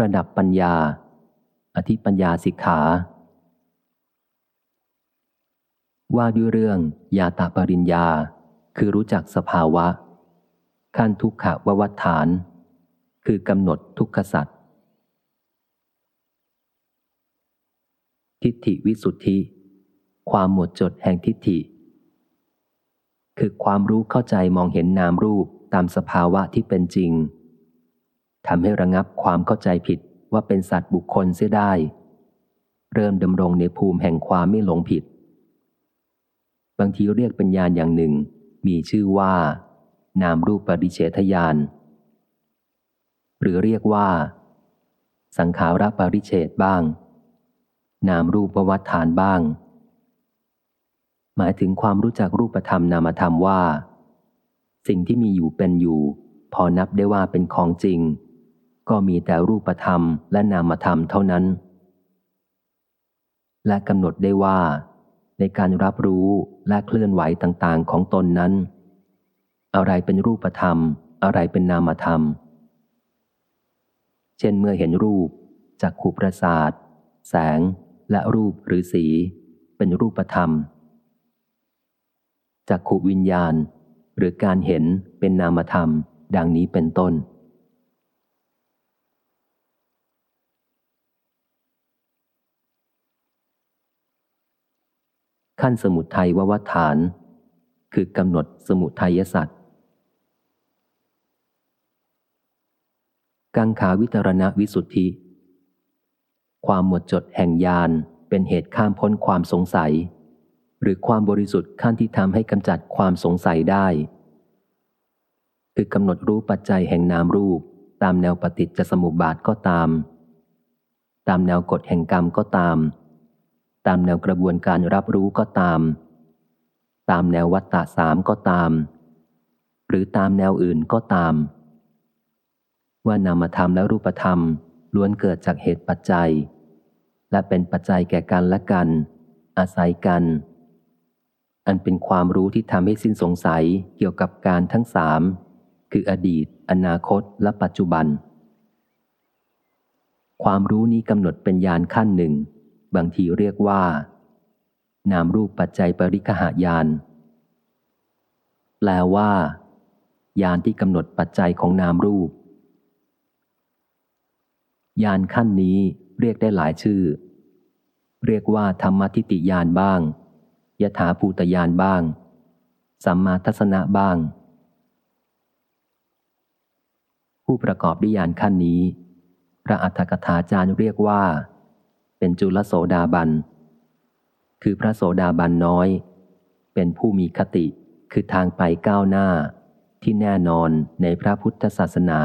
ระดับปัญญา อธิปัญญาสิกขา ว่าด้วยเรื่องยาตาปริญญา คือรู้จักสภาวะ ขั้นทุกขววัฏฐาน คือกำหนดทุกขสัตว์ทิฏฐิวิสุทธิ ความหมดจดแห่งทิฏฐิ คือความรู้เข้าใจมองเห็นนามรูปตามสภาวะที่เป็นจริง ทำให้ระงับความเข้าใจผิดว่าเป็นสัตว์บุคคลเสียได้ เริ่มดำรงในภูมิแห่งความไม่หลงผิด บางทีเรียกเป็นญาณอย่างหนึ่ง มีชื่อว่า นามรูปปริเฉทญาณหรือเรียกว่า สังขารปริเฉทบ้าง นามรูปประวัฏฐานบ้าง หมายถึงความรู้จักรูปธรรมนามธรรมว่า สิ่งที่มีอยู่เป็นอยู่ พอนับได้ว่าเป็นของจริง ก็มีแต่รูปธรรมและนามธรรมเท่านั้น และกำหนดได้ว่า ในการรับรู้และเคลื่อนไหวต่างๆ ของตนนั้น อะไรเป็นรูปธรรม อะไรเป็นนามธรรม เช่นเมื่อเห็นรูปจากขูประสาท แสง และรูปหรือสี เป็นรูปธรรมจากขูวิญญาณ หรือการเห็นเป็นนามธรรม ดังนี้เป็นต้น ขั้นสมุทัยววัฏฐาน คือกำหนดสมุทัยสัตว์กังขาวิตรณวิสุทธิ ความหมดจดแห่งญาณเป็นเหตุข้ามพ้นความสงสัย หรือความบริสุทธิ์ขั้นที่ทำให้กำจัดความสงสัยได้ คือกำหนดรู้ปัจจัยแห่งนามรูป ตามแนวปฏิจจสมุปบาทก็ตาม ตามแนวกฎแห่งกรรมก็ตาม ตามแนวกระบวนการรับรู้ก็ตาม ตามแนววัตตะสามก็ตาม หรือตามแนวอื่นก็ตาม ว่านามธรรมและรูปธรรมล้วนเกิดจากเหตุปัจจัย และเป็นปัจจัยแก่กันและกัน อาศัยกัน อันเป็นความรู้ที่ทำให้สิ้นสงสัยเกี่ยวกับการทั้งสามคืออดีต อนาคต และปัจจุบัน ความรู้นี้กำหนดเป็นญาณขั้นหนึ่ง บางทีเรียกว่า นามรูปปัจจัยปริคหายาน แปลว่า ยานที่กำหนดปัจจัยของนามรูป ยานขั้นนี้เรียกได้หลายชื่อ เรียกว่าธรรมทิติยานบ้าง ยถาภูตยานบ้าง สัมมาทัศนะบ้าง ผู้ประกอบด้วยยานขั้นนี้ พระอัฏฐกถาจารย์เรียกว่า เป็นจุลโสดาบัน คือพระโสดาบันน้อย เป็นผู้มีคติคือทางไปก้าวหน้าที่แน่นอนในพระพุทธศาสนา